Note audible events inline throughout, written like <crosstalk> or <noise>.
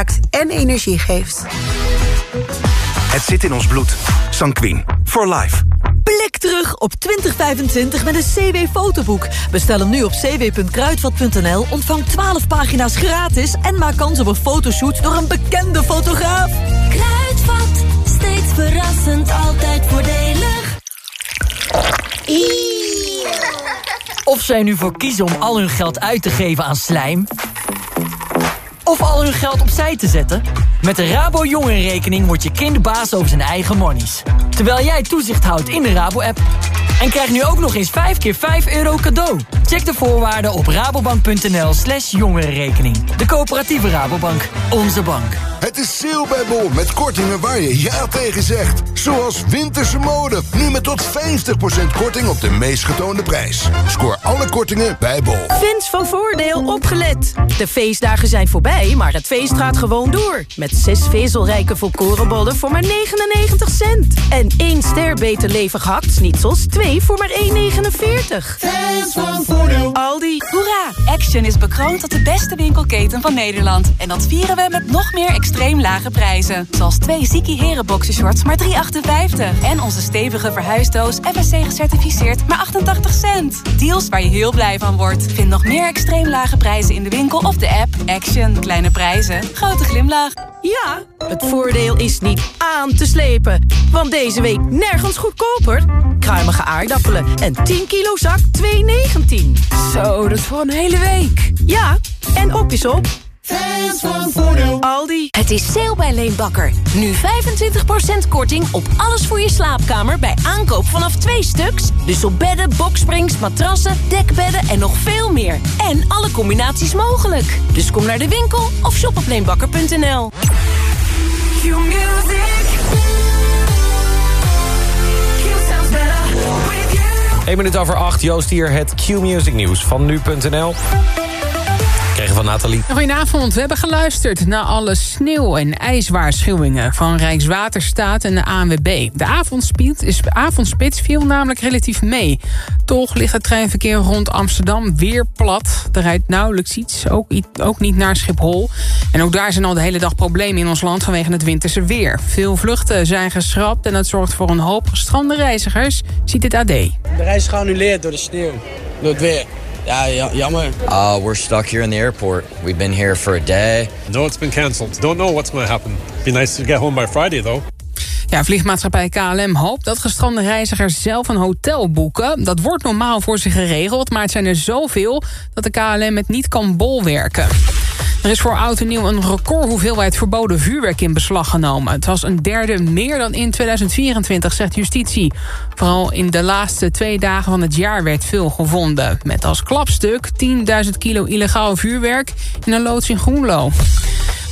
maakt en energie geeft. Het zit in ons bloed. Sanquin. For life. Blik terug op 2025 met een CW-fotoboek. Bestel hem nu op cw.kruidvat.nl, ontvang 12 pagina's gratis... en maak kans op een fotoshoot door een bekende fotograaf. Kruidvat, steeds verrassend, altijd voordelig. Of zij nu voor kiezen om al hun geld uit te geven aan slijm... of al hun geld opzij te zetten... met de Rabo Jongerenrekening wordt je kind baas over zijn eigen monies. Terwijl jij toezicht houdt in de Rabo-app. En krijg nu ook nog eens 5 keer 5 euro cadeau. Check de voorwaarden op rabobank.nl slash jongerenrekening. De coöperatieve Rabobank. Onze bank. Het is sale bij Bol met kortingen waar je ja tegen zegt. Zoals winterse mode. Nu met tot 50% korting op de meest getoonde prijs. Scoor alle kortingen bij Bol. Fans van Voordeel opgelet. De feestdagen zijn voorbij, maar het feest gaat gewoon door. Met zes vezelrijke volkorenbollen voor maar 99 cent. En één ster beter levig hakt-snitsels, twee voor maar 1,49. Fans van Voordeel. Aldi. Hoera! Action is bekroond tot de beste winkelketen van Nederland. En dat vieren we met nog meer extreem lage prijzen. Zoals twee Ziki Heren boxershorts maar 3,58. En onze stevige verhuisdoos FSC gecertificeerd maar 88 cent. Deals waar je heel blij van wordt. Vind nog meer extreem lage prijzen in de winkel of de app. Action. Kleine prijzen. Grote glimlach. Ja, het voordeel is niet aan te slepen. Want deze week nergens goedkoper. Kruimige aardappelen en 10 kilo zak 2,19. Zo, dat is voor een hele week. Ja, en op is op. Fans van Voordeel. Aldi. Het is sale bij Leenbakker. Nu 25% korting op alles voor je slaapkamer bij aankoop vanaf twee stuks. Dus op bedden, boksprings, matrassen, dekbedden en nog veel meer. En alle combinaties mogelijk. Dus kom naar de winkel of shop op leenbakker.nl. Eén minuut over acht, Joost hier, het Q-Music nieuws van nu.nl. Van Nathalie. Goedenavond, we hebben geluisterd naar alle sneeuw- en ijswaarschuwingen... van Rijkswaterstaat en de ANWB. De avondspits, is, avondspits viel namelijk relatief mee. Toch ligt het treinverkeer rond Amsterdam weer plat. Er rijdt nauwelijks iets, ook, ook niet naar Schiphol. En ook daar zijn al de hele dag problemen in ons land vanwege het winterse weer. Veel vluchten zijn geschrapt en dat zorgt voor een hoop gestrande reizigers, ziet het AD. De reis is geannuleerd door de sneeuw, door het weer. Ja, ja, jammer. Uh, we're stuck here in the airport. We've been here for a day. No, it's been cancelled. Don't know what's going to happen. Be nice to get home by Friday, though. Ja, vliegmaatschappij KLM hoopt dat gestrande reizigers zelf een hotel boeken. Dat wordt normaal voor ze geregeld, maar het zijn er zoveel... dat de KLM het niet kan bolwerken. Er is voor oud en nieuw een record hoeveelheid verboden vuurwerk in beslag genomen. Het was een derde meer dan in 2024, zegt justitie. Vooral in de laatste twee dagen van het jaar werd veel gevonden. Met als klapstuk 10.000 kilo illegaal vuurwerk in een loods in Groenlo.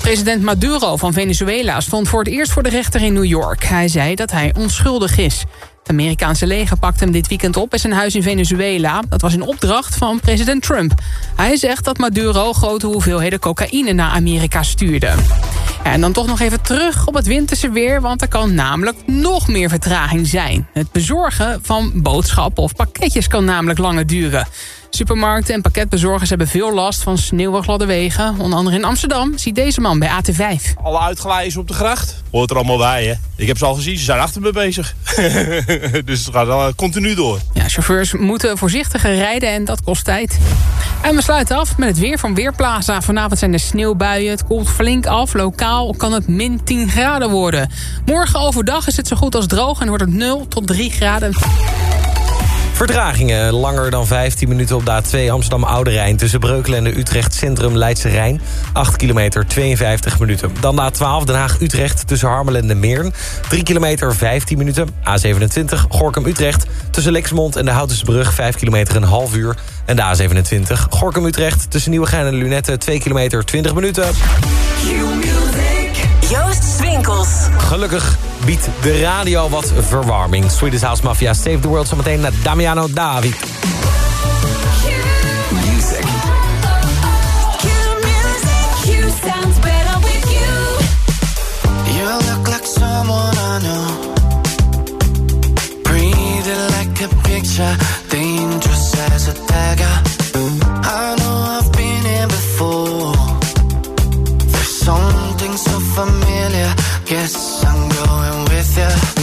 President Maduro van Venezuela stond voor het eerst voor de rechter in New York. Hij zei dat hij onschuldig is. Het Amerikaanse leger pakte hem dit weekend op bij zijn huis in Venezuela. Dat was in opdracht van president Trump. Hij zegt dat Maduro grote hoeveelheden cocaïne naar Amerika stuurde. En dan toch nog even terug op het winterse weer... want er kan namelijk nog meer vertraging zijn. Het bezorgen van boodschappen of pakketjes kan namelijk langer duren. Supermarkten en pakketbezorgers hebben veel last van sneeuwig gladde wegen. Onder andere in Amsterdam ziet deze man bij AT5. Alle uitgeleiders op de gracht. Hoort er allemaal bij, hè. Ik heb ze al gezien, ze zijn achter me bezig. <laughs> dus het gaat al continu door. Ja, chauffeurs moeten voorzichtiger rijden en dat kost tijd. En we sluiten af met het weer van Weerplaza. Vanavond zijn er sneeuwbuien, het koelt flink af. Lokaal kan het min 10 graden worden. Morgen overdag is het zo goed als droog en wordt het 0 tot 3 graden. Verdragingen langer dan 15 minuten op de A2 Amsterdam-Oude Rijn... tussen Breukelen en Utrecht Centrum Leidse Rijn. 8 kilometer, 52 minuten. Dan de A12 Den Haag-Utrecht tussen Harmelen en de Meern. 3 kilometer, 15 minuten. A27 Gorkum-Utrecht tussen Lexmond en de Houtersbrug... 5 kilometer, een half uur. En de A27 Gorkum-Utrecht tussen Nieuwegein en Lunette... 2 kilometer, 20 minuten. Joost Swinkels. Gelukkig biedt de radio wat verwarming. Swedish House Mafia Save the World zometeen naar Damiano David. Music. You sounds better with you. You look like someone I know. Breathing like a picture, dangerous as a dagger. I know I've been here before. familiar. Guess I'm going with you.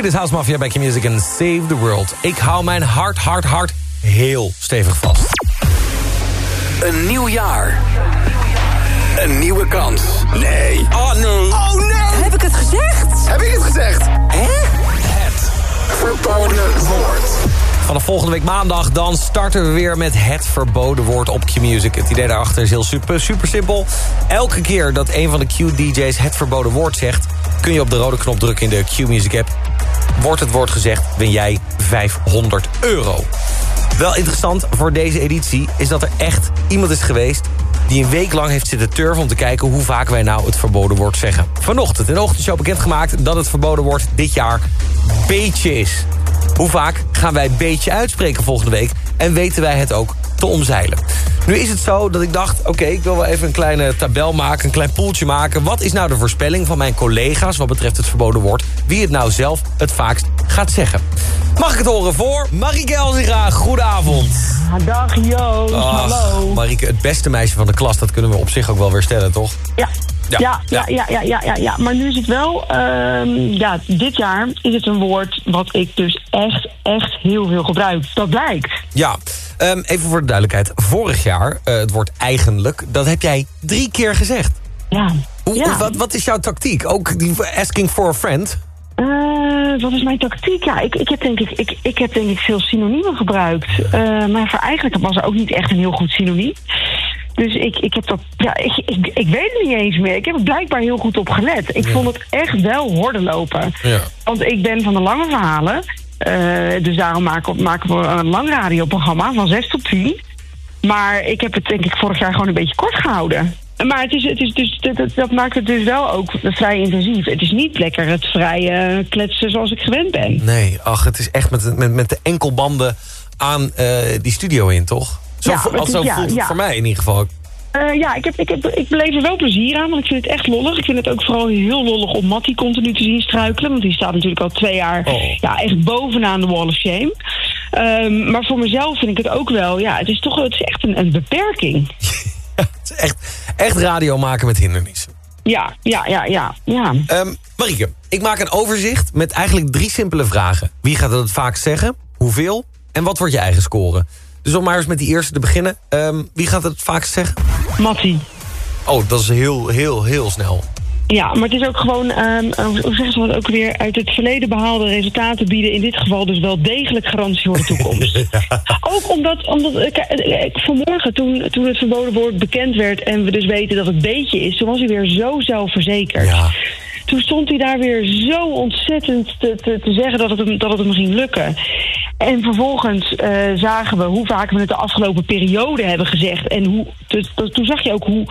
Swedish House Mafia bij Q-Music en Save the World. Ik hou mijn hart, hart, hart heel stevig vast. Een nieuw jaar. Een nieuwe kans. Nee. Oh nee. Oh nee. Heb ik het gezegd? Heb ik het gezegd? Hè? Het verboden woord. Vanaf volgende week maandag dan starten we weer met het verboden woord op Q-Music. Het idee daarachter is heel super, super simpel. Elke keer dat een van de Q-DJ's het verboden woord zegt... kun je op de rode knop drukken in de Q-Music app. Wordt het woord gezegd, win jij 500 euro. Wel interessant voor deze editie is dat er echt iemand is geweest... die een week lang heeft zitten turven om te kijken... hoe vaak wij nou het verboden woord zeggen. Vanochtend in de ochtendshow bekendgemaakt... dat het verboden woord dit jaar beetje is. Hoe vaak gaan wij beetje uitspreken volgende week... en weten wij het ook te omzeilen. Nu is het zo dat ik dacht, oké, ik wil wel even een kleine tabel maken... een klein poeltje maken. Wat is nou de voorspelling van mijn collega's... wat betreft het verboden woord? Wie het nou zelf het vaakst gaat zeggen? Mag ik het horen voor Marieke Elzinga? Goedenavond. Dag Joost, hallo. Marieke, het beste meisje van de klas, dat kunnen we op zich ook wel weer stellen, toch? Ja. Ja, Ja, ja, ja, ja, ja, ja, ja. Maar nu is het wel, ehm, ja, dit jaar is het een woord wat ik dus echt, echt heel veel gebruik. Dat blijkt. Ja, ehm, even voor de duidelijkheid. Vorig jaar, eh, het woord eigenlijk, dat heb jij drie keer gezegd. Ja. Hoe, Ja. hoe- wat, wat is jouw tactiek? Ook die asking for a friend? Eh, wat is mijn tactiek? Ja, ik, ik, heb denk ik, ik, ik heb denk ik veel synoniemen gebruikt. Eh, maar voor eigenlijk was er ook niet echt een heel goed synoniem. Dus ik, ik heb dat, ja, ik, ik, ik weet het niet eens meer. Ik heb er blijkbaar heel goed op gelet. Ik vond het echt wel horden lopen. Ja. Want ik ben van de lange verhalen. Eh, dus daarom maken, maken we een lang radioprogramma van 6 tot 10. Maar ik heb het denk ik vorig jaar gewoon een beetje kort gehouden. Maar het is, het is dus, dat, dat- maakt het dus wel ook vrij intensief. Het is niet lekker het vrije kletsen zoals ik gewend ben. Nee, ach, het is echt met, met, met de enkelbanden aan eh, die studio in, toch? Zo, Ja, het zo ja, voelt het ja. voor mij in ieder geval. Eh, ja, ik, heb, ik, heb, ik beleef er wel plezier aan, want ik vind het echt lollig. Ik vind het ook vooral heel lollig om Mattie continu te zien struikelen. Want die staat natuurlijk al twee jaar ja, echt bovenaan de wall of shame. Ehm, maar voor mezelf vind ik het ook wel, ja, het is toch het is echt een, een beperking. <laughs> Het is echt, echt radio maken met hindernissen. Ja, ja, ja, ja, ja. Ehm, Marieke, ik maak een overzicht met eigenlijk drie simpele vragen. Wie gaat het het vaakst zeggen? Hoeveel? En wat wordt je eigen score? Dus om maar eens met die eerste te beginnen. ehm, wie gaat het vaakst zeggen? Mattie. Oh, dat is heel, heel, heel snel. Ja, maar het is ook gewoon, eh, hoe zeggen ze dat ook weer, uit het verleden behaalde resultaten bieden in dit geval dus wel degelijk garantie voor de toekomst. <laughs> Ook omdat, omdat ik, ik- vanmorgen, toen, toen het verboden woord bekend werd en we dus weten dat het beetje is, toen was hij weer zo zelfverzekerd. Toen stond hij daar weer zo ontzettend te, te, te zeggen dat het, hem, dat het hem ging lukken. En vervolgens eh, zagen we hoe vaak we het de afgelopen periode hebben gezegd. En hoe, te- te- toen zag je ook hoe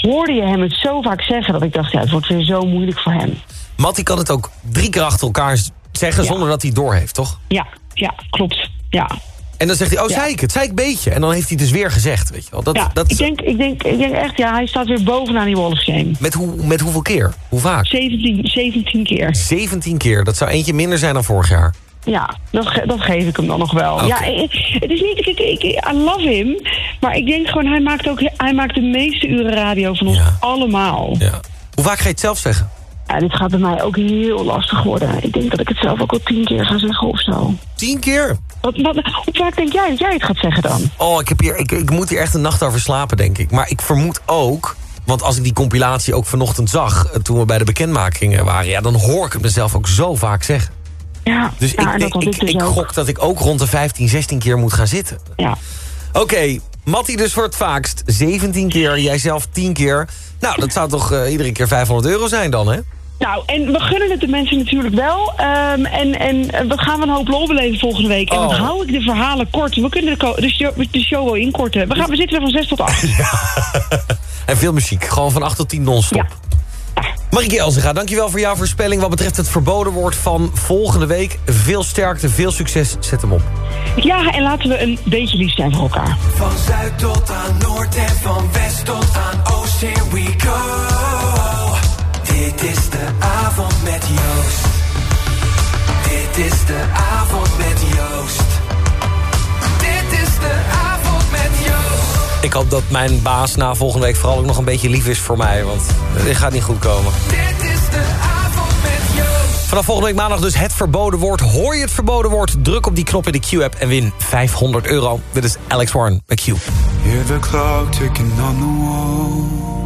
hoorde je hem het zo vaak zeggen dat ik dacht, ja, het wordt weer zo moeilijk voor hem. Mattie kan het ook drie keer achter elkaar zeggen zonder dat hij het doorheeft, toch? Ja, ja, klopt. Ja. En dan zegt hij, oh, zei ik het, zei ik beetje. En dan heeft hij het dus weer gezegd, weet je wel. Dat, ja, dat, ik, denk, ik, denk, ik denk echt, ja, hij staat weer bovenaan die wall of shame. met, hoe, met hoeveel keer? Hoe vaak? 17, 17 keer. 17 keer. Dat zou eentje minder zijn dan vorig jaar. Ja, dat, ge- dat geef ik hem dan nog wel. Ja, het is niet, ik, ik, ik- I love him. Maar ik denk gewoon, hij maakt ook hij maakt de meeste uren radio van ons allemaal. Ja. Hoe vaak ga je het zelf zeggen? Ja, dit gaat bij mij ook heel lastig worden. Ik denk dat ik het zelf ook al tien keer ga zeggen of zo. Tien keer? Wat, wat, hoe vaak denk jij dat jij het gaat zeggen dan? Oh, ik, heb hier, ik, ik moet hier echt een nacht over slapen, denk ik. Maar ik vermoed ook... Want als ik die compilatie ook vanochtend zag... eh, toen we bij de bekendmakingen waren... Ja, dan hoor ik het mezelf ook zo vaak zeggen. Ja, Dus ja, en ik, ik, ik dus ik gok dat ik ook rond de 15, 16 keer moet gaan zitten. Ja. Oké, Mattie dus voor het vaakst. 17 keer, jijzelf 10 keer. Nou, dat zou toch eh, iedere keer 500 euro zijn dan, hè? Nou, en we gunnen het de mensen natuurlijk wel. Ehm, en, en we gaan een hoop lol beleven volgende week. En dan Oh. hou ik de verhalen kort. We kunnen de, de, show, de show wel inkorten. We, gaan, we zitten er van 6 tot 8. <laughs> En veel muziek. Gewoon van 8 tot 10 non-stop. Marieke Elzega, dankjewel voor jouw voorspelling... wat betreft het verboden woord van volgende week. Veel sterkte, veel succes. Zet hem op. Ja, en laten we een beetje lief zijn voor elkaar. Van zuid tot aan noord en van west tot aan oost, here we go. Dit is de avond met Joost. Dit is de avond met Joost. Dit is de avond met Joost. Ik hoop dat mijn baas na volgende week vooral ook nog een beetje lief is voor mij. Want dit gaat niet goed komen. Dit is de avond met Joost. Vanaf volgende week maandag dus het verboden woord. Hoor je het verboden woord? Druk op die knop in de Q-app en win 500 euro. Dit is Alex Warren bij Q. Hear the clock ticking on the wall.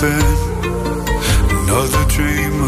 happen. Another dreamer.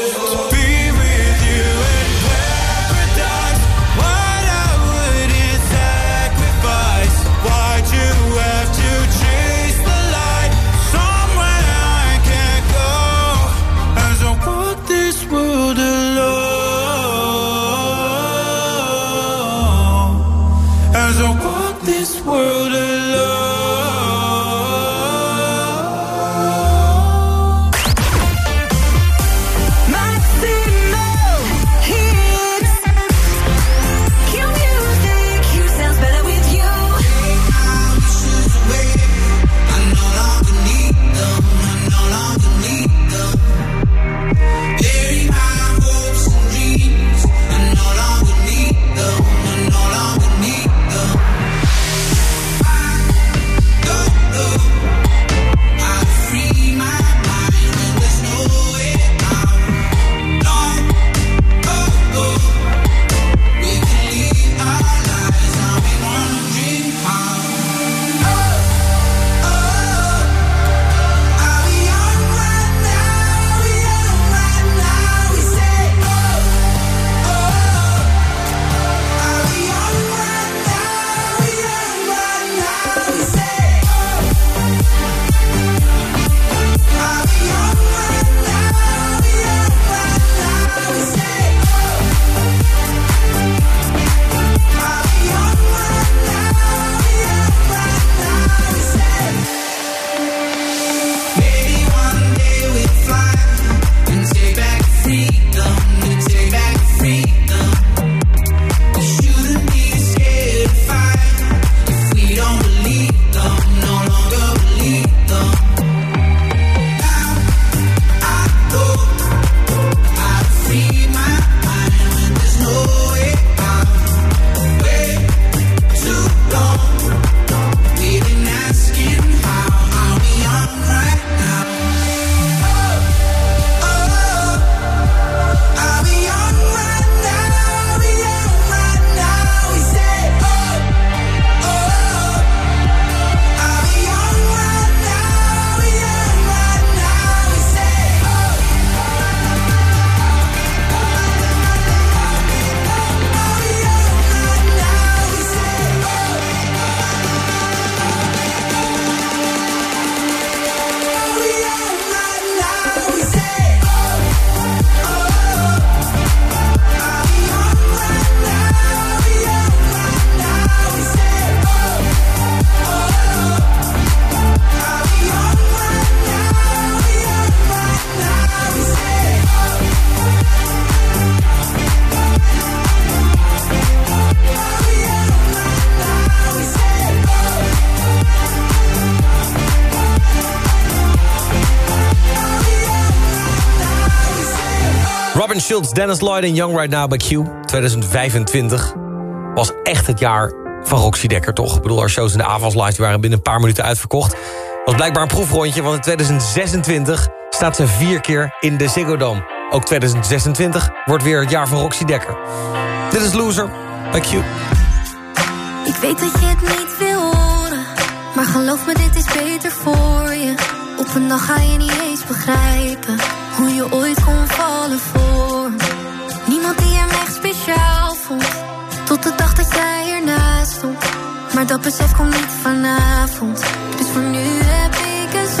world Dennis Lloyd en Young Right Now bij Q. 2025 was echt het jaar van Roxy Dekker, toch? Ik bedoel, haar shows in de avondslive waren binnen een paar minuten uitverkocht. Was blijkbaar een proefrondje, want in 2026 staat ze vier keer in de Ziggo Dome. Ook 2026 wordt weer het jaar van Roxy Dekker. Dit is Loser bij Q. Ik weet dat je het niet wil horen, maar geloof me, dit is beter voor je. Op een dag ga je niet eens begrijpen hoe je ooit kon vallen voor me. Niemand die hem echt speciaal vond, tot de dag dat jij ernaast stond. Maar dat besef komt niet vanavond, dus voor nu heb ik een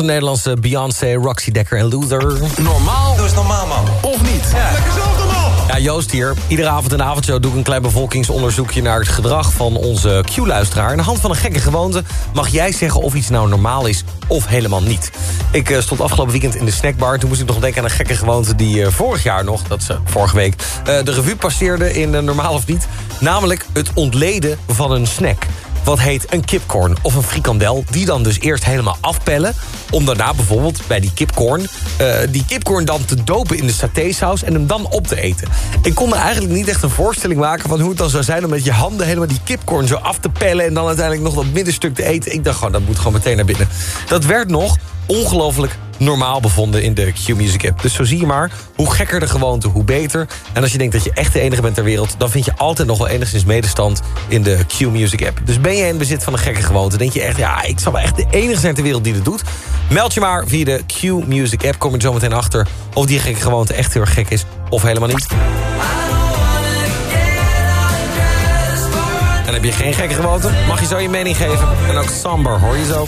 Onze Nederlandse Beyoncé, Roxy Dekker en Luther. Normaal? Doe eens normaal, man. Of niet? Lekker zelf normaal. Ja, Joost hier. Iedere avond in de avondshow doe ik een klein bevolkingsonderzoekje... naar het gedrag van onze Q-luisteraar. Aan de hand van een gekke gewoonte mag jij zeggen of iets nou normaal is of helemaal niet. Ik eh, stond afgelopen weekend in de snackbar. Toen moest ik nog denken aan een gekke gewoonte die eh, vorig jaar nog... dat is eh, vorige week, eh, de revue passeerde in Normaal of Niet. Namelijk het ontleden van een snack wat heet een kipcorn of een frikandel... die dan dus eerst helemaal afpellen... om daarna bijvoorbeeld bij die kipcorn... eh, die kipcorn dan te dopen in de satésaus... en hem dan op te eten. Ik kon me eigenlijk niet echt een voorstelling maken... van hoe het dan zou zijn om met je handen helemaal die kipcorn zo af te pellen... en dan uiteindelijk nog dat middenstuk te eten. Ik dacht gewoon, dat moet gewoon meteen naar binnen. Dat werd nog ongelooflijk normaal bevonden in de Q-Music app. Dus zo zie je maar, hoe gekker de gewoonte, hoe beter. En als je denkt dat je echt de enige bent ter wereld... dan vind je altijd nog wel enigszins medestand in de Q-Music app. Dus ben je in bezit van een gekke gewoonte... denk je echt, ja, ik zal wel echt de enige zijn ter wereld die dit doet... meld je maar via de Q-Music app. Kom je zo meteen achter of die gekke gewoonte echt heel erg gek is... of helemaal niet. En heb je geen gekke gewoonte, mag je zo je mening geven. En ook Samber, hoor je zo.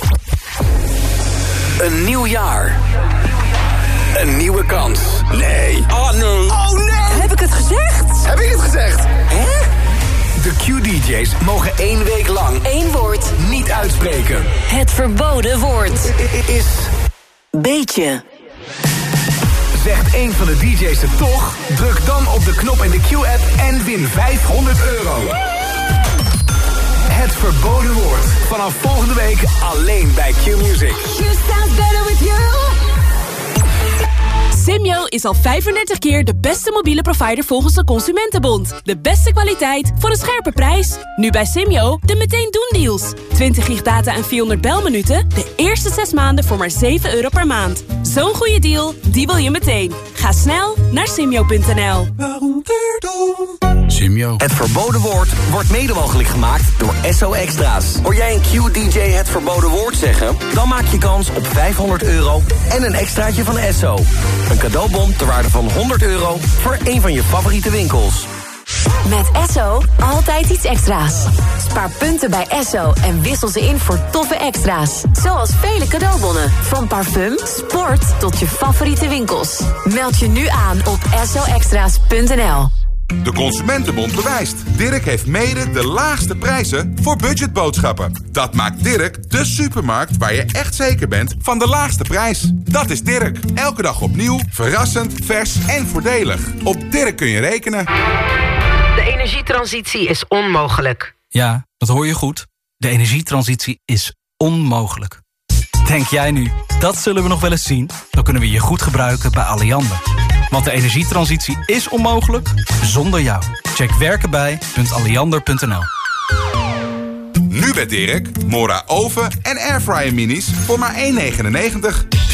Een nieuw jaar. Een nieuwe kans. Nee. Oh nee. Oh nee. Heb ik het gezegd? Heb ik het gezegd? Hè? De Q-DJ's mogen één week lang Eén woord. niet uitspreken. Het verboden woord. Is Beetje. Zegt één van de DJ's het toch? Druk dan op de knop in de Q-app en win 500 euro. Het verboden woord. Vanaf volgende week alleen bij Q-Music. Simyo is al 35 keer de beste mobiele provider volgens de Consumentenbond. De beste kwaliteit voor een scherpe prijs. Nu bij Simyo de meteen doen deals. 20 gig data en 400 belminuten. De eerste 6 maanden voor maar 7 euro per maand. Zo'n goede deal, die wil je meteen. Ga snel naar simyo.nl. Simio. Het verboden woord wordt mede mogelijk gemaakt door SO Extra's. Hoor jij een Q-DJ het verboden woord zeggen? Dan maak je kans op 500 euro en een extraatje van SO. Een cadeaubon ter waarde van 100 euro voor een van je favoriete winkels. Met Esso altijd iets extra's. Spaar punten bij Esso en wissel ze in voor toffe extra's. Zoals vele cadeaubonnen. Van parfum, sport tot je favoriete winkels. Meld je nu aan op essoextra's.nl. De Consumentenbond bewijst. Dirk heeft mede de laagste prijzen voor budgetboodschappen. Dat maakt Dirk de supermarkt waar je echt zeker bent van de laagste prijs. Dat is Dirk. Elke dag opnieuw, verrassend, vers en voordelig. Op Dirk kun je rekenen. De energietransitie is onmogelijk. Ja, dat hoor je goed. De energietransitie is onmogelijk. Denk jij nu, dat zullen we nog wel eens zien? Dan kunnen we je goed gebruiken bij Alliander. Want de energietransitie is onmogelijk zonder jou. Check werkenbij.alliander.nl Nu bij Dirk, Mora oven en airfryer minis voor maar 1,99.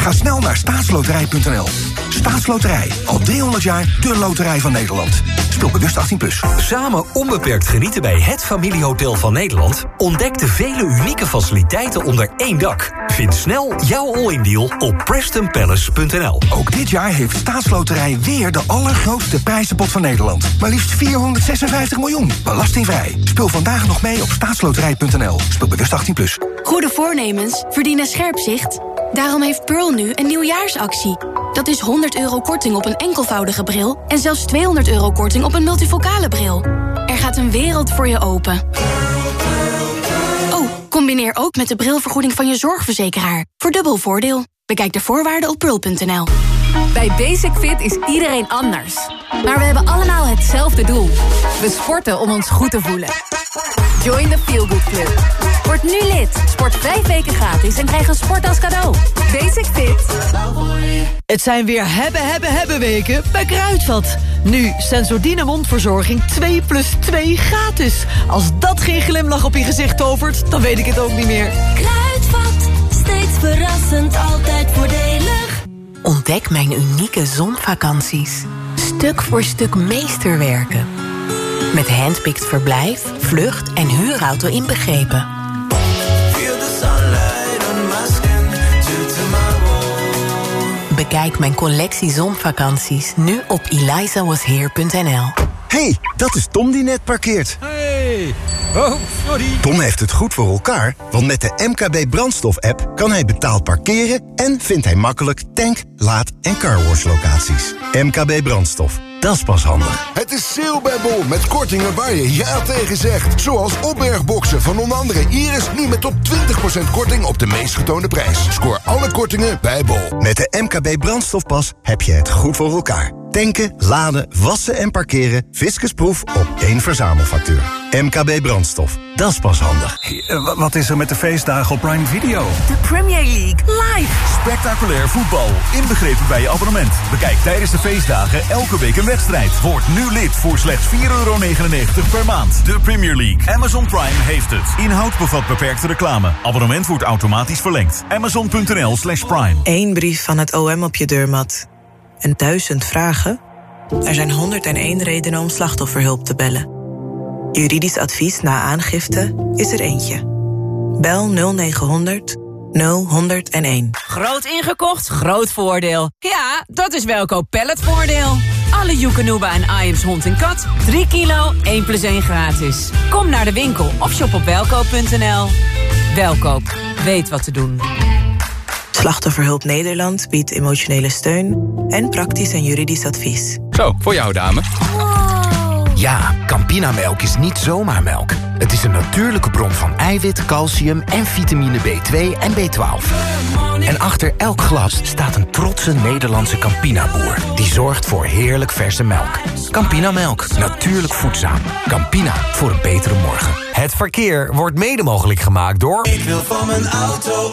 Ga snel naar staatsloterij.nl. Staatsloterij. Al 300 jaar de loterij van Nederland. Speel bewust 18+. Plus. Samen onbeperkt genieten bij het familiehotel van Nederland. Ontdek de vele unieke faciliteiten onder één dak. Vind snel jouw all-in deal op PrestonPalace.nl. Ook dit jaar heeft Staatsloterij weer de allergrootste prijzenpot van Nederland. Maar liefst 456 miljoen. Belastingvrij. Speel vandaag nog mee op staatsloterij.nl. Speel bewust 18+. Plus. Goede voornemens verdienen scherp zicht. Daarom heeft Pearl nu een nieuwjaarsactie. Dat is 100 euro korting op een enkelvoudige bril... en zelfs 200 euro korting op een multifocale bril. Er gaat een wereld voor je open. Oh, combineer ook met de brilvergoeding van je zorgverzekeraar. Voor dubbel voordeel. Bekijk de voorwaarden op pearl.nl. Bij Basic Fit is iedereen anders. Maar we hebben allemaal hetzelfde doel. We sporten om ons goed te voelen. Join the Feel Good Club. Word nu lid. Sport vijf weken gratis en krijg een sport als cadeau. Basic Fit. Het zijn weer hebben, hebben, hebben weken bij Kruidvat. Nu Sensordine mondverzorging 2 plus 2 gratis. Als dat geen glimlach op je gezicht tovert, dan weet ik het ook niet meer. Kruidvat, steeds verrassend, altijd voordelig. Ontdek mijn unieke zonvakanties. Stuk voor stuk meesterwerken. Met handpicked verblijf, vlucht en huurauto inbegrepen. Bekijk mijn collectie zonvakanties nu op elizawasheer.nl. hey, dat is Tom die net parkeert. Oh, sorry. Tom heeft het goed voor elkaar, want met de MKB brandstof-app... kan hij betaald parkeren en vindt hij makkelijk tank, laad- en carwash locaties. MKB brandstof, dat is pas handig. Het is sale bij Bol met kortingen waar je ja tegen zegt. Zoals opbergboxen van onder andere Iris nu met tot 20% korting op de meest getoonde prijs. Scoor alle kortingen bij Bol. Met de MKB brandstofpas heb je het goed voor elkaar. Tanken, laden, wassen en parkeren. Fiscusproef op één verzamelfactuur. MKB brandstof, dat is pas handig. Wat is er met de feestdagen op Prime Video? De Premier League live. Spectaculair voetbal, inbegrepen bij je abonnement. Bekijk tijdens de feestdagen elke week een wedstrijd. Word nu lid voor slechts 4,99 per maand. De Premier League. Amazon Prime heeft het. Inhoud bevat beperkte reclame. Abonnement wordt automatisch verlengd. Amazon.nl slash prime. Eén brief van het OM op je deurmat. En duizend vragen? Er zijn 101 redenen om slachtofferhulp te bellen. Juridisch advies na aangifte is er eentje. Bel 0900 0101. Groot ingekocht, groot voordeel. Ja, dat is Welkoop Palletvoordeel. Alle Joekanuba en Iams hond en kat. 3 kilo, 1 plus 1 gratis. Kom naar de winkel of shop op welkoop.nl. Welkoop, weet wat te doen. Slachtofferhulp Nederland biedt emotionele steun en praktisch en juridisch advies. Zo, voor jou dame. Ja, Campinamelk is niet zomaar melk. Het is een natuurlijke bron van eiwit, calcium en vitamine B2 en B12. En achter elk glas staat een trotse Nederlandse Campina-boer... die zorgt voor heerlijk verse melk. Campinamelk, natuurlijk voedzaam. Campina, voor een betere morgen. Het verkeer wordt mede mogelijk gemaakt door... Ik wil van mijn auto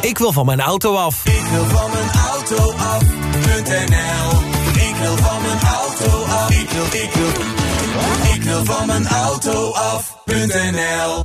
ik wil van mijn auto af. Ik wil van mijn auto af.nl. Ik wil van mijn auto af. Ik wil, ik wil, ik wil van mijn auto af.nl.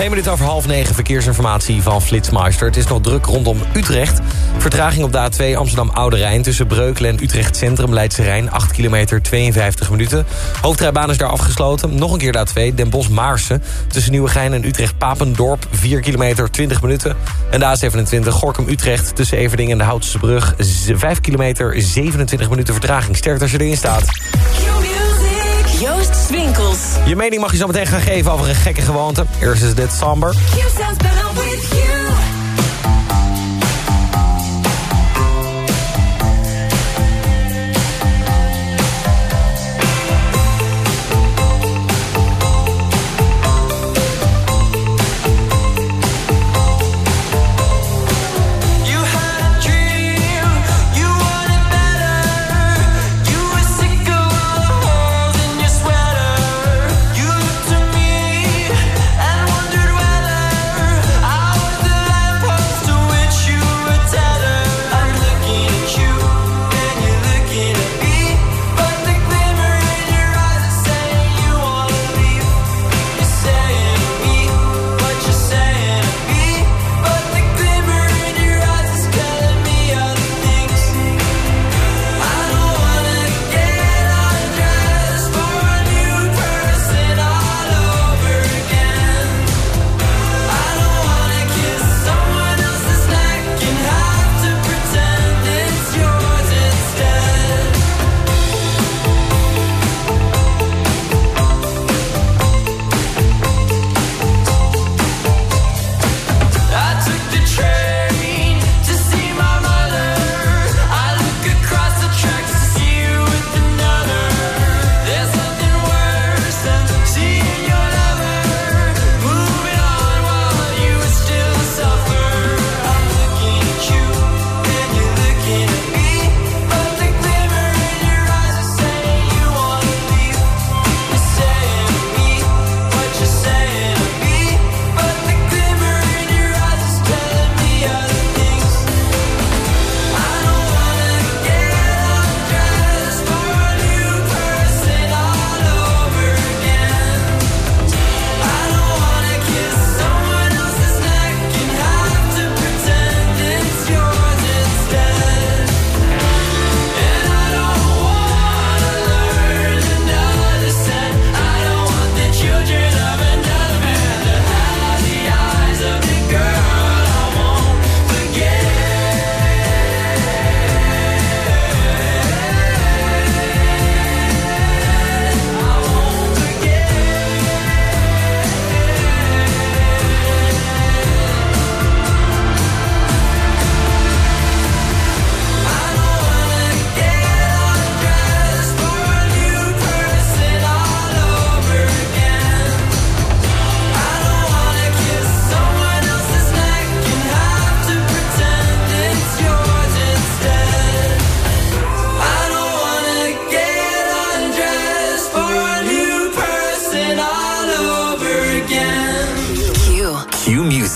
1 minuut over half negen verkeersinformatie van Flitsmeister. Het is nog druk rondom Utrecht. Vertraging op de A2 Amsterdam-Oude Rijn... tussen Breukelen en Utrecht Centrum Leidse Rijn. 8 kilometer, 52 minuten. Hoofdrijbaan is daar afgesloten. Nog een keer de A2, Den Bosch-Maarsen. Tussen Nieuwegein en Utrecht-Papendorp. 4 kilometer, 20 minuten. En da27 Gorkum-Utrecht. Tussen Everding en de Houtse Brug. 5 kilometer, 27 minuten vertraging. Sterk als je erin staat. Joost Swinkels. Je mening mag je zo meteen gaan geven over een gekke gewoonte. Eerst is dit Samber.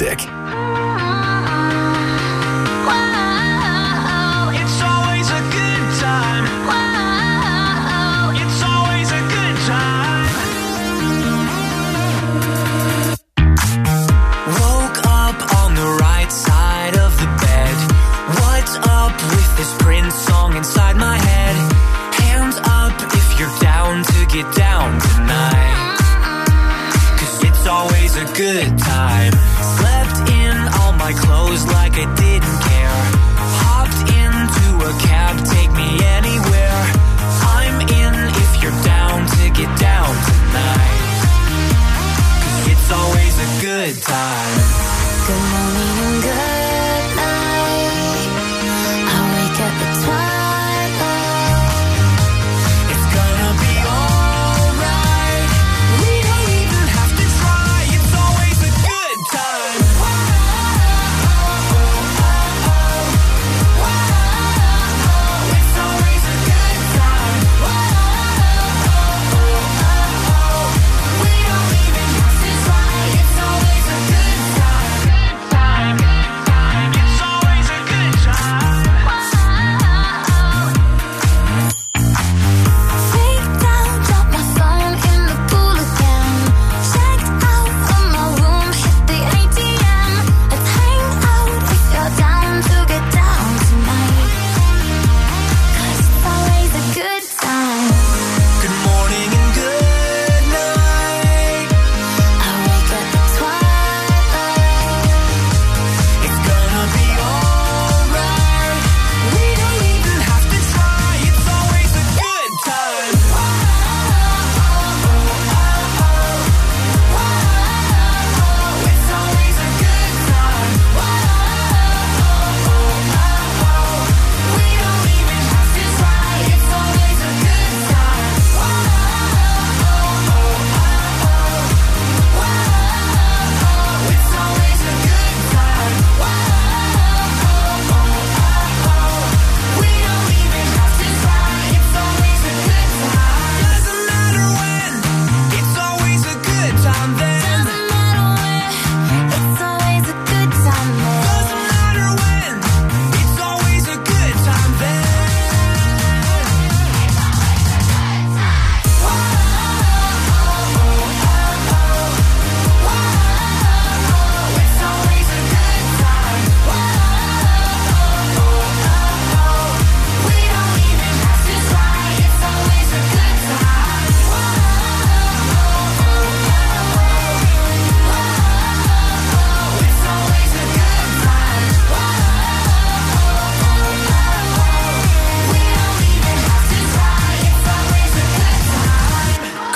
music.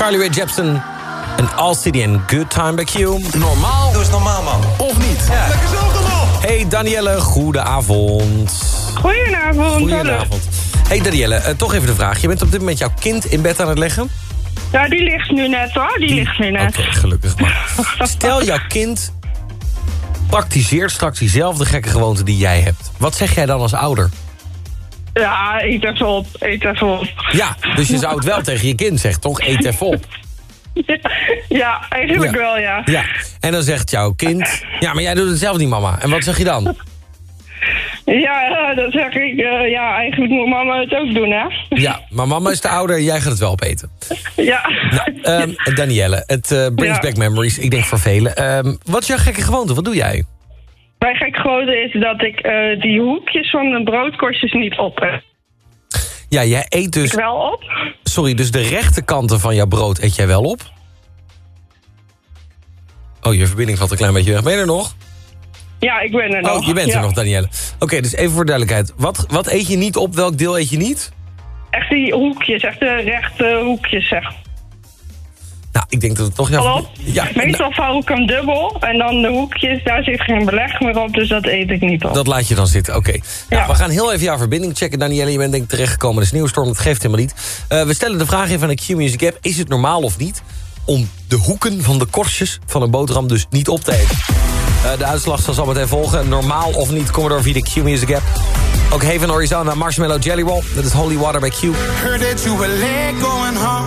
Carly Rae Jepsen en All City and Good Time by Q. Normaal. Doe eens normaal, man. Of niet? Lekker zo, normaal. Hey Danielle, goedenavond. Goedenavond. Goedenavond. Hey Danielle, eh, toch even de vraag. Je bent op dit moment jouw kind in bed aan het leggen? Ja, die ligt nu net hoor, die ligt nu net. Oké, gelukkig maar. <laughs> Stel jouw kind praktiseert straks diezelfde gekke gewoonte die jij hebt. Wat zeg jij dan als ouder? Ja, eet even op, eet even op. Ja, dus je zou het wel tegen je kind zeggen, toch? Eet even op. <laughs> Ja, eigenlijk Ja. wel, ja. Ja, en dan zegt jouw kind... Ja, maar jij doet het zelf niet, mama. En wat zeg je dan? Ja, ja, dan zeg ik, eh, ja, eigenlijk moet mama het ook doen, hè? Ja, maar mama is de ouder en jij gaat het wel opeten. Ja. Ehm Danielle, het eh, brings Ja. back memories. Ik denk voor velen. Ehm, wat is jouw gekke gewoonte? Wat doe jij? Mijn gek gewoonte is dat ik eh, die hoekjes van de broodkorstjes niet op heb. Ja, jij eet dus... Ik wel op? Sorry, dus de rechterkanten van jouw brood eet jij wel op? Oh, je verbinding valt een klein beetje weg. Ben je er nog? Ja, ik ben er nog. Oh, je bent ja. er nog, Danielle. Oké, dus even voor duidelijkheid. Wat, wat eet je niet op? Welk deel eet je niet? Echt die hoekjes, echt de rechte hoekjes, zeg. Nou, ik denk dat het toch... jouw Hallo? verbi- Ja, Meestal vouw ik hem dubbel en dan de hoekjes, daar zit geen beleg meer op, dus dat eet ik niet op. Dat laat je dan zitten, oké. Nou, we gaan heel even jouw verbinding checken, Danielle. Je bent denk ik terechtgekomen in de sneeuwstorm, dat geeft helemaal niet. Eh, we stellen de vraag even aan de Q-Music app. Is het normaal of niet om de hoeken van de korstjes van een boterham dus niet op te eten? Eh, de uitslag zal zo meteen volgen. Normaal of niet, kom door via de Q-Music app. Ook Haven Arizona Marshmallow Jelly Roll. Dat is Holy Water bij Q. Heard that you were late going home.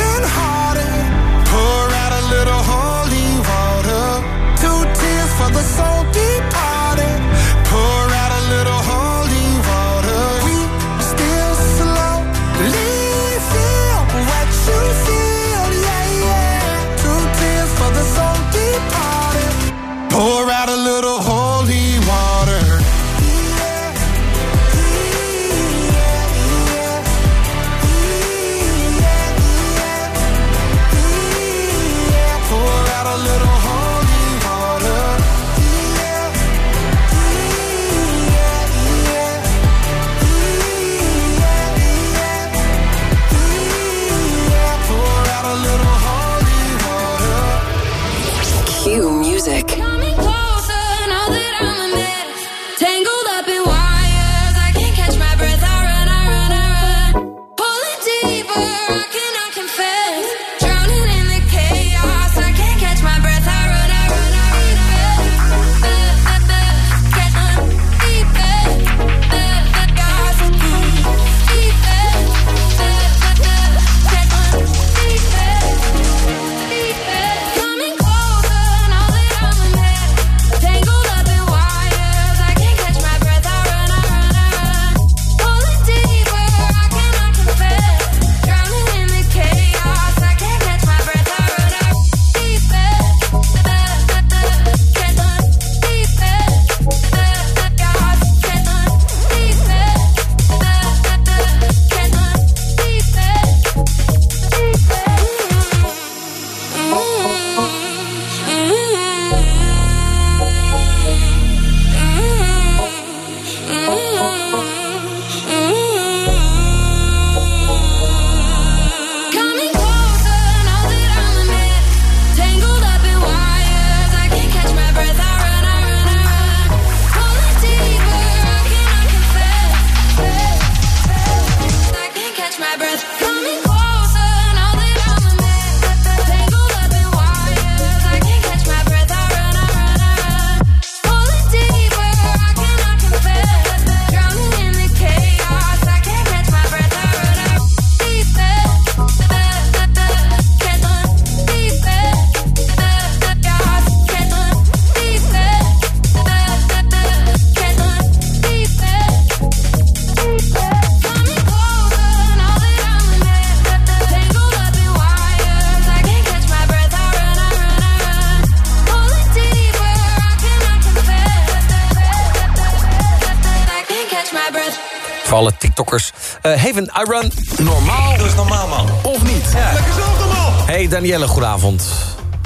alle TikTokkers. Uh, Haven, I run. Normaal. Dat is normaal, man. Of niet? Ja. Lekker zelf normaal. Hey Danielle, goedenavond.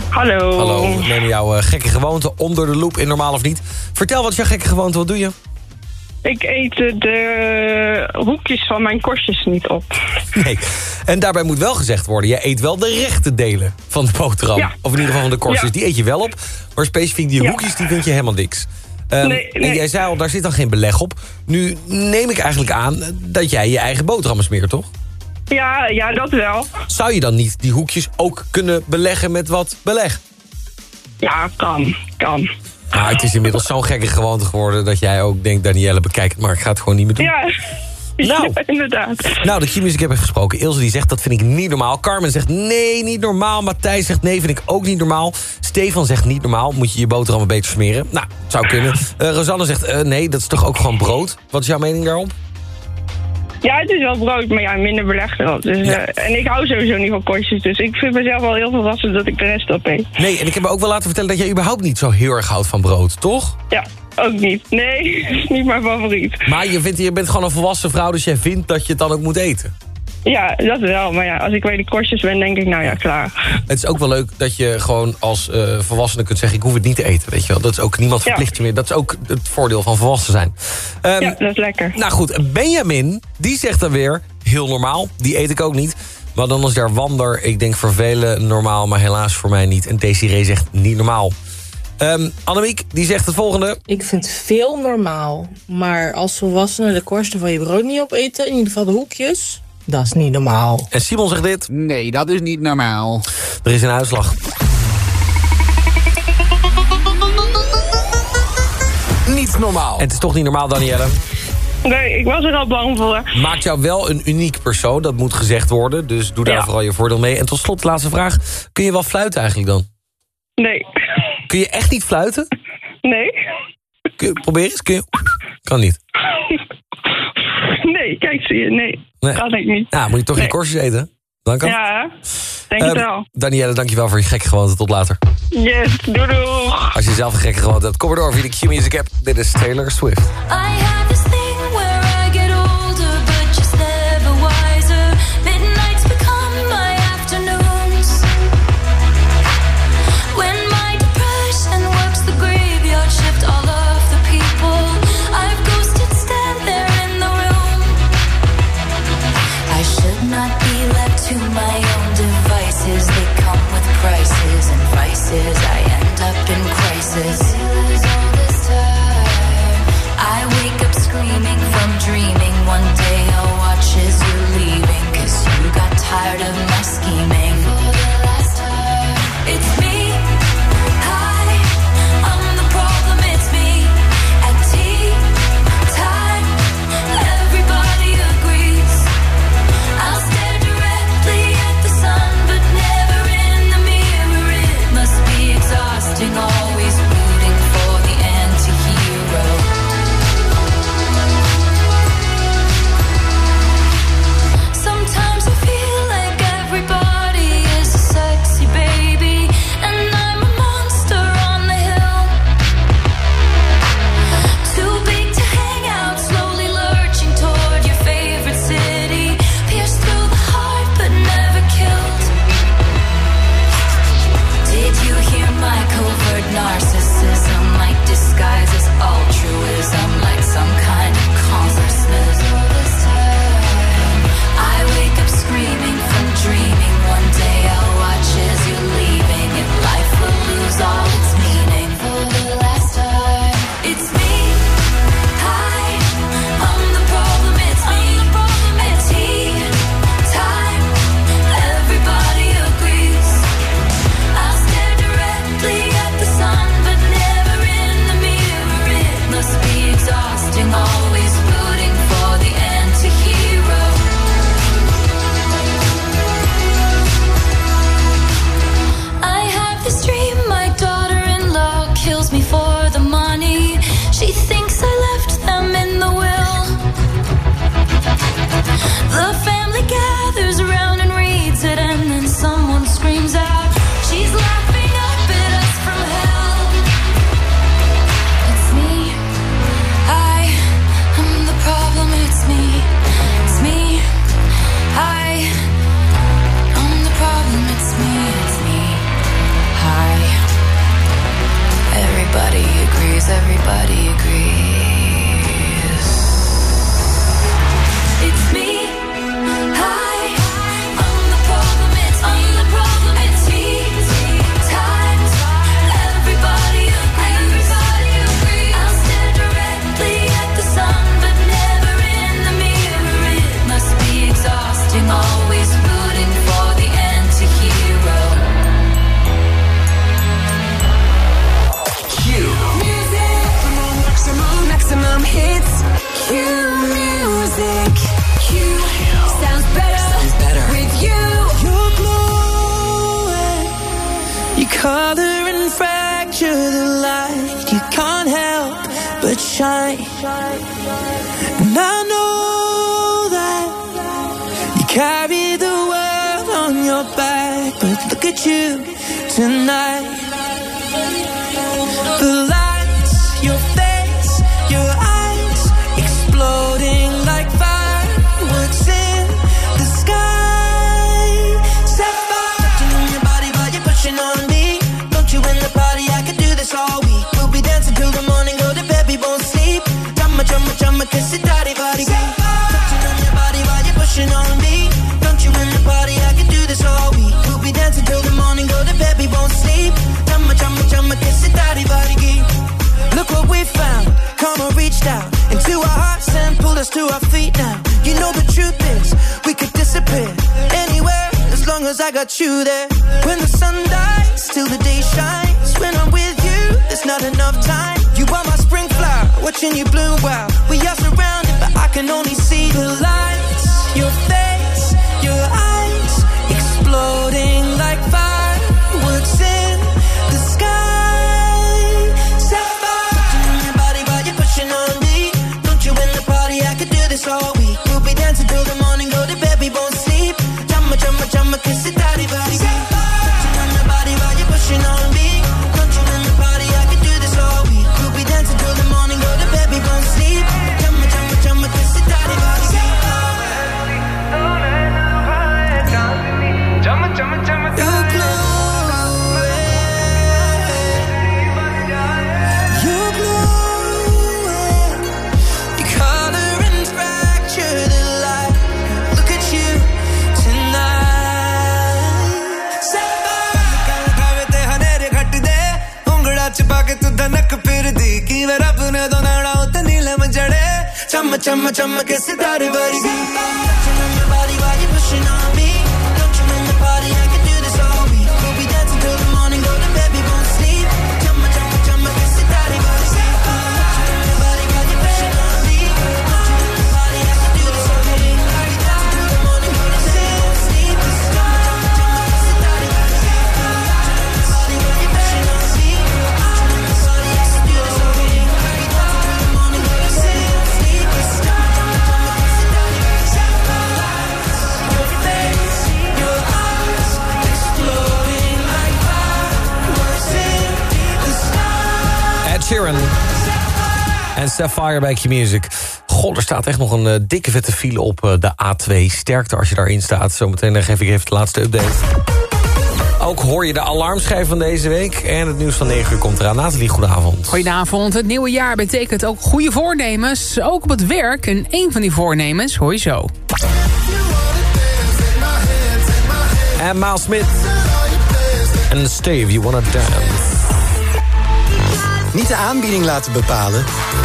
Hallo. Hallo, we nemen jouw uh, gekke gewoonte onder de loep in Normaal of Niet. Vertel, wat is jouw gekke gewoonte? Wat doe je? Ik eet de hoekjes van mijn korstjes niet op. <laughs> Nee, en daarbij moet wel gezegd worden... je eet wel de rechte delen van de boterham. Ja. Of in ieder geval van de korstjes. Ja. Die eet je wel op. Maar specifiek die Ja. hoekjes, die vind je helemaal niks. Ehm, Nee, En jij zei al, daar zit dan geen beleg op. Nu neem ik eigenlijk aan dat jij je eigen boterhammen smeert, toch? Ja, ja, dat wel. Zou je dan niet die hoekjes ook kunnen beleggen met wat beleg? Ja, kan, kan. Maar het is inmiddels zo'n gekke gewoonte geworden... dat jij ook denkt, Danielle, bekijk het maar. Ik ga het gewoon niet meer doen. Ja, Nou. ja, inderdaad. Nou, de Q-Music heb ik gesproken. Ilse die zegt, dat vind ik niet normaal. Carmen zegt, nee, niet normaal. Matthijs zegt, nee, vind ik ook niet normaal. Stefan zegt, niet normaal. Moet je je boterham een beetje smeren? Nou, zou kunnen. Eh Rosanne zegt, eh, nee, dat is toch ook gewoon brood? Wat is jouw mening daarop? Ja, het is wel brood, maar ja, minder beleg erop. Dus, eh, en ik hou sowieso niet van korstjes, dus ik vind mezelf wel heel volwassen dat ik de rest op eet. Nee, en ik heb me ook wel laten vertellen... dat jij überhaupt niet zo heel erg houdt van brood, toch? Ja, ook niet. Nee, <laughs> is niet mijn favoriet. Maar je, vindt, je bent gewoon een volwassen vrouw... dus jij vindt dat je het dan ook moet eten. Ja, dat wel. Maar ja, als ik weer de korstjes ben, denk ik, nou ja, klaar. Het is ook wel leuk dat je gewoon als eh, volwassene kunt zeggen... ik hoef het niet te eten, weet je wel. Dat is ook niemand verplicht je meer. Dat is ook het voordeel van volwassen zijn. Ehm, ja, dat is lekker. Nou goed, Benjamin, die zegt dan weer... heel normaal, die eet ik ook niet. Maar dan is daar Wander, ik denk voor velen normaal... maar helaas voor mij niet. En Desiree zegt niet normaal. Ehm Annemiek, die zegt het volgende. Ik vind veel normaal. Maar als volwassenen de korsten van je brood niet opeten, in ieder geval de hoekjes, dat is niet normaal. En Simon zegt dit. Nee, dat is niet normaal. Er is een uitslag. Niets normaal. En het is toch niet normaal, Danielle? Nee, ik was er al bang voor. Maakt jou wel een uniek persoon, dat moet gezegd worden. Dus doe daar Ja. vooral je voordeel mee. En tot slot, de laatste vraag. Kun je wel fluiten eigenlijk dan? Nee. Kun je echt niet fluiten? Nee. Kun je, probeer eens. Kun je... Kan niet. <laughs> <laughs> Nee, kijk, zie je. Nee, Nee. kan ik niet. Nou, moet je toch Nee. geen korstjes eten? Dan kan Ja, denk Ehm, het wel. Danielle, dankjewel voor je gekke gewoonte. Tot later. Yes, doei doeg. Als je zelf een gekke gewoonte hebt, kom maar door via de Q-Music app. Dit is Taylor Swift. I have this shine. And I know that you carry the world on your back. But look at you tonight. As I got you there. When the sun dies, till the day shines. When I'm with you, there's not enough time. You are my spring flower, watching you bloom wild. We are surrounded, but I can only see the lights. Your face, your eyes, exploding like fireworks in the sky. Sapphire. On your body while you're pushing on me. Don't you in the party? I could do this all चमके सितारे वर्गी। Sapphire bij Q-Music. God, er staat echt nog een eh, dikke vette file op eh, de A2. Sterkte als je daarin staat. Zometeen geef ik even de laatste update. Ook hoor je de alarmschijf van deze week. En het nieuws van 9 uur komt eraan. Nathalie, goedenavond. Goedenavond. Het nieuwe jaar betekent ook goede voornemens. Ook op het werk. En een van die voornemens hoor je zo. En Miles Smith. En Stay If You Wanna Dance. Niet de aanbieding laten bepalen,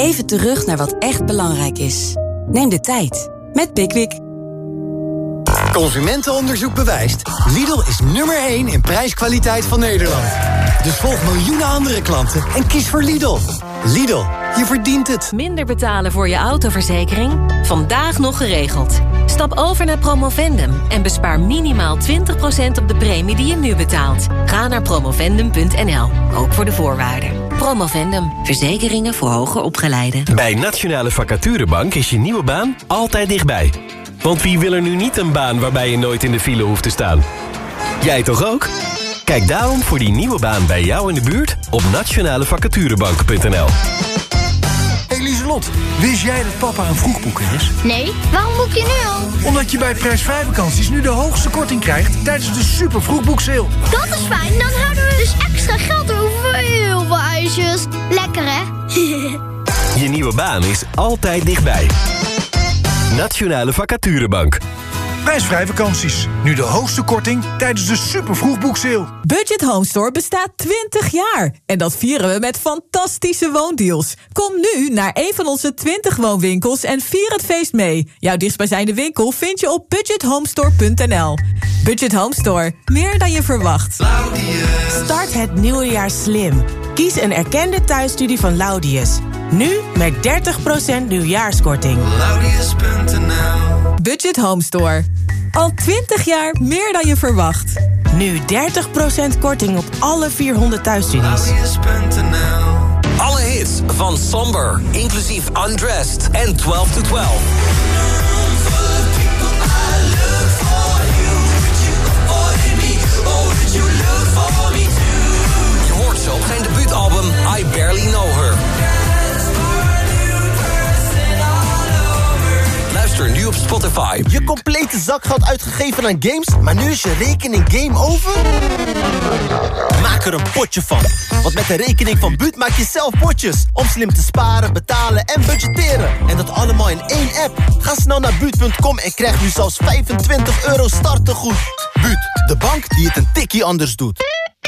Even terug naar wat echt belangrijk is. Neem de tijd met Pickwick. Consumentenonderzoek bewijst. Lidl is nummer 1 in prijskwaliteit van Nederland. Dus volg miljoenen andere klanten en kies voor Lidl. Lidl, je verdient het. Minder betalen voor je autoverzekering? Vandaag nog geregeld. Stap over naar Promovendum en bespaar minimaal 20% op de premie die je nu betaalt. Ga naar promovendum.nl, ook voor de voorwaarden. Promovendum, verzekeringen voor hoger opgeleiden. Bij Nationale Vacaturebank is je nieuwe baan altijd dichtbij. Want wie wil er nu niet een baan waarbij je nooit in de file hoeft te staan? Jij toch ook? Kijk daarom voor die nieuwe baan bij jou in de buurt op nationalevacaturebank.nl. Wist jij dat papa een vroegboeker is? Nee, waarom boek je nu al? Omdat je bij vakanties nu de hoogste korting krijgt tijdens de super vroegboekseil. Dat is fijn, dan houden we dus extra geld over voor heel veel ijsjes. Lekker hè? <laughs> Je nieuwe baan is altijd dichtbij. Nationale Vacaturebank. Prijsvrij vakanties. Nu de hoogste korting tijdens de super vroegboekseil. Budget Home Store bestaat 20 jaar. En dat vieren we met fantastische woondeals. Kom nu naar een van onze 20 woonwinkels en vier het feest mee. Jouw dichtstbijzijnde winkel vind je op budgethomestore.nl. Budget Home Store. Meer dan je verwacht. Start het nieuwe jaar slim. Kies een erkende thuisstudie van Laudius. Nu met 30% nieuwjaarskorting. Budget Home Store. Al 20 jaar meer dan je verwacht. Nu 30% korting op alle 400 thuisstudies. Alle hits van Somber, inclusief Undressed en 12 to 12. Je hoort ze op zijn debuutalbum I Barely Know Her. Luister nu op Spotify. Je complete zakgeld uitgegeven aan games, maar nu is je rekening game over? Maak er een potje van. Want met de rekening van Buut maak je zelf potjes. Om slim te sparen, betalen en budgetteren. En dat allemaal in één app. Ga snel naar Buut.com en krijg nu zelfs 25 euro startegoed. Buut, de bank die het een tikkie anders doet.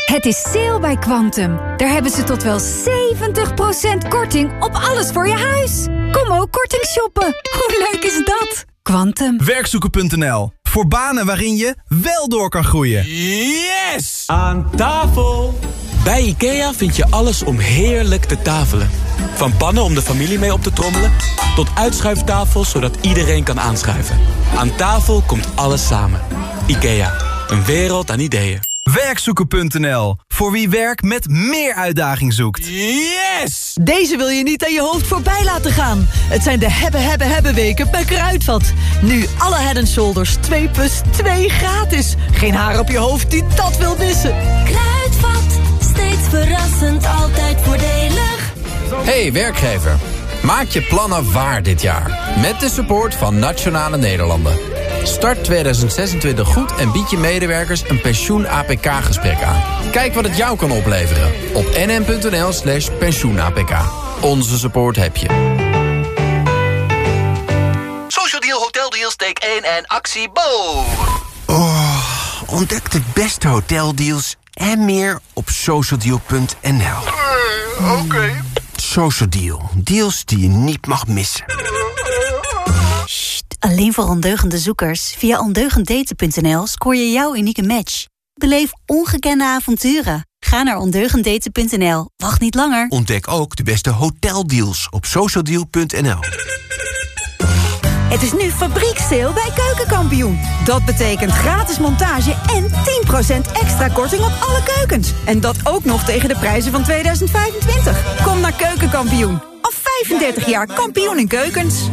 Het is sale bij Quantum. Daar hebben ze tot wel 70% korting op alles voor je huis. Kom ook korting shoppen. Hoe leuk is dat? Quantum. Werkzoeken.nl. Voor banen waarin je wel door kan groeien. Yes! Aan tafel! Bij IKEA vind je alles om heerlijk te tafelen. Van pannen om de familie mee op te trommelen... tot uitschuiftafels zodat iedereen kan aanschuiven. Aan tafel komt alles samen. IKEA, een wereld aan ideeën. Werkzoeken.nl. Voor wie werk met meer uitdaging zoekt. Yes! Deze wil je niet aan je hoofd voorbij laten gaan. Het zijn de hebben, hebben, hebben weken bij Kruidvat. Nu alle head shoulders 2 plus 2 gratis. Geen haar op je hoofd die dat wil missen. Kruidvat, steeds verrassend, altijd voordelig. Hey werkgever, maak je plannen waar dit jaar. Met de support van Nationale Nederlanden. Start 2026 goed en bied je medewerkers een pensioen-APK-gesprek aan. Kijk wat het jou kan opleveren op nm.nl slash pensioen-APK. Onze support heb je. Social Deal, Hotel Deals, take 1 en actie Bo. Oh, ontdek de beste hoteldeals en meer op socialdeal.nl. Oké. Social Deal, deals die je niet mag missen. Alleen voor ondeugende zoekers. Via ondeugenddaten.nl scoor je jouw unieke match. Beleef ongekende avonturen. Ga naar ondeugenddaten.nl. Wacht niet langer. Ontdek ook de beste hoteldeals op socialdeal.nl. Het is nu fabrieksteel bij Keukenkampioen. Dat betekent gratis montage en 10% extra korting op alle keukens. En dat ook nog tegen de prijzen van 2025. Kom naar Keukenkampioen. Al 35 jaar kampioen in keukens.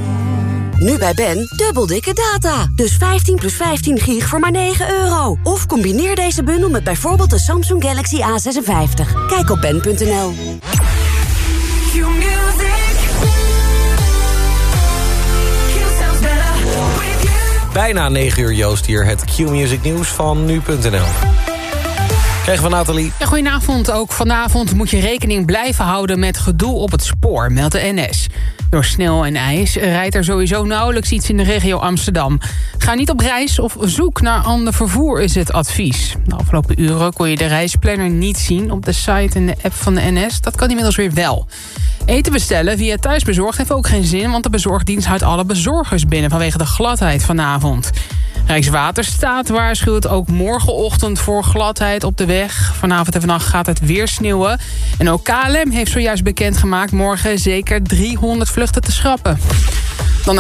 Nu bij Ben, dubbel dikke data. Dus 15 plus 15 gig voor maar 9 euro. Of combineer deze bundel met bijvoorbeeld de Samsung Galaxy A56. Kijk op ben.nl. Bijna 9 uur Joost hier, het Q-Music nieuws van nu.nl. Krijgen goedenavond. Ook vanavond moet je rekening blijven houden met gedoe op het spoor, meldt de NS. Door sneeuw en ijs rijdt er sowieso nauwelijks iets in de regio Amsterdam. Ga niet op reis of zoek naar ander vervoer is het advies. De afgelopen uren kon je de reisplanner niet zien op de site en de app van de NS. Dat kan inmiddels weer wel. Eten bestellen via thuisbezorgd heeft ook geen zin... want de bezorgdienst houdt alle bezorgers binnen vanwege de gladheid vanavond. Rijkswaterstaat waarschuwt ook morgenochtend voor gladheid op de weg. Vanavond en vannacht gaat het weer sneeuwen. En ook KLM heeft zojuist bekendgemaakt morgen zeker 300 vluchten te schrappen. Dan